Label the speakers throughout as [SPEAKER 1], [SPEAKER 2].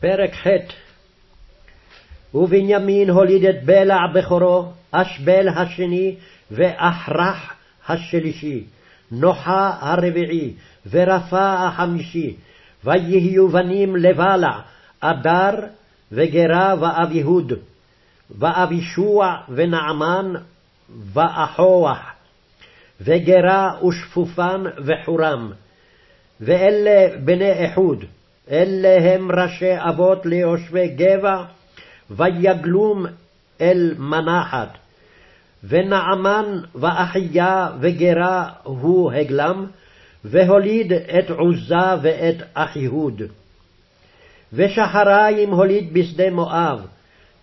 [SPEAKER 1] פרק ח' ובנימין הוליד את בלע בכורו, אשבל השני, ואחרח השלישי, נוחה הרביעי, ורפה החמישי, ויהיו בנים לבלע, אדר וגרה ואביהוד, ואבישוע ונעמן ואחוח, וגרה ושפופן וחורם. ואלה בני איחוד, אלה הם ראשי אבות ליושבי גבע, ויגלום אל מנחת. ונעמן ואחיה וגרה הוא הגלם, והוליד את עוזה ואת אחיהוד. ושחריים הוליד בשדה מואב,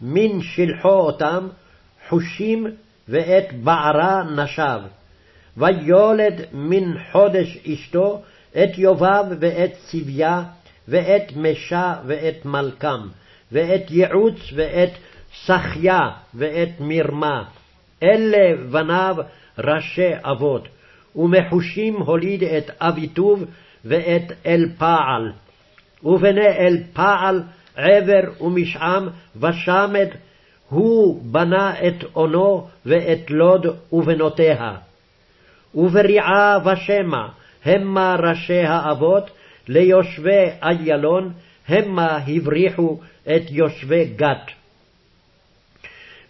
[SPEAKER 1] מן שלחו אותם, חושים ואת בערה נשב. ויולד מן חודש אשתו את יובב ואת צביה, ואת משה ואת מלכם, ואת יעוץ ואת שחיה ואת מרמה. אלה בניו ראשי אבות, ומחושים הוליד את אביטוב ואת אלפעל. ובני אלפעל עבר ומשעם ושמד, הוא בנה את אונו ואת לוד ובנותיה. ובריעה ושמע, המה ראשי האבות, ליושבי איילון, המה הבריחו את יושבי גת.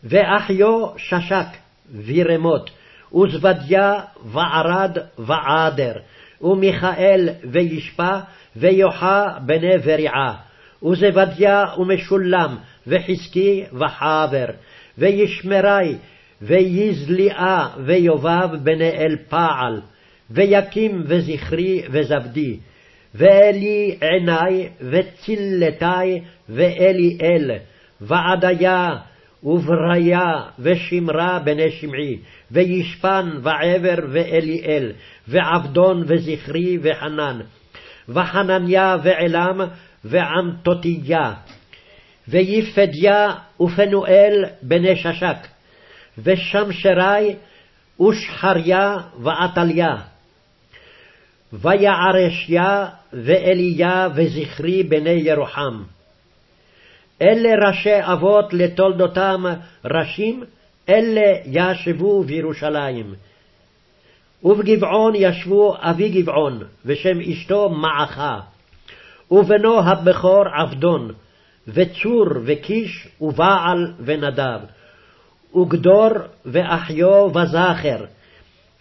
[SPEAKER 1] ואחיו ששק וירמות, וזבדיה וערד ועדר, ומיכאל וישפה, ויוחא בני בריעה, וזבדיה ומשולם, וחזקי וחבר, וישמרי, ויזליעה ויובב בני אל פעל, ויקים וזכרי וזבדי, ואלי עיני וצילתי ואלי אל, ועדיה ובריה ושמרה בני שמעי, וישפן ועבר ואליאל, ועבדון וזכרי וחנן, וחנניה ועלם ועמתותיה, ויפדיה ופנואל בני ששק, ושמשרי ושחריה ועתליה. ויערשיה ואליה וזכרי בני ירוחם. אלה ראשי אבות לתולדותם ראשים, אלה ישבו בירושלים. ובגבעון ישבו אבי גבעון, ושם אשתו מעכה, ובנו הבכור עבדון, וצור וקיש ובעל ונדב, וגדור ואחיו וזכר,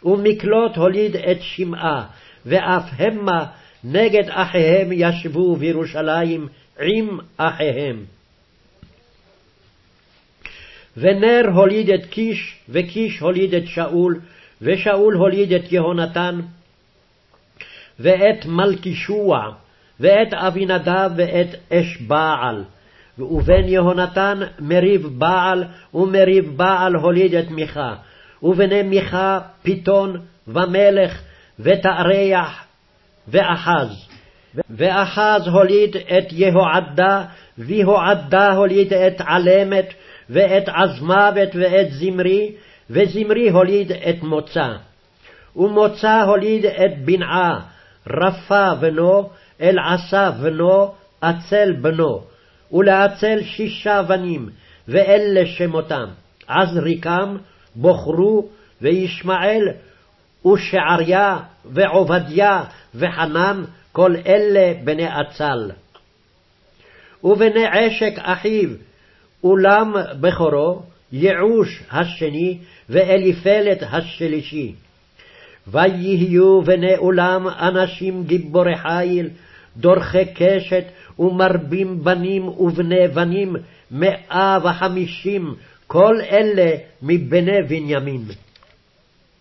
[SPEAKER 1] ומקלוט הוליד את שמעה, ואף המה נגד אחיהם ישבו בירושלים עם אחיהם. ונר הוליד את קיש, וקיש הוליד את שאול, ושאול הוליד את יהונתן, ואת מלכישוע, ואת אבינדב ואת אש בעל. ובן יהונתן מריב בעל, ומריב בעל הוליד את מיכה. ובני מיכה פיתון ומלך ותארח ואחז. ואחז הוליד את יהועדה, ויהועדה הוליד את עלמת, ואת עזמוות ואת זמרי, וזמרי הוליד את מוצא. ומוצא הוליד את בנעה, רפה בנו, אלעשה בנו, עצל בנו, ולעצל שישה בנים, ואלה שמותם, עזריקם, בוחרו, וישמעאל, ושעריה, ועובדיה, וחנן, כל אלה בני עצל. ובני עשק אחיו, אולם בכורו, יעוש השני, ואליפלת השלישי. ויהיו בני אולם אנשים גיבורי חיל, דורכי קשת, ומרבים בנים ובני בנים, מאה וחמישים, כל אלה מבני בנימין.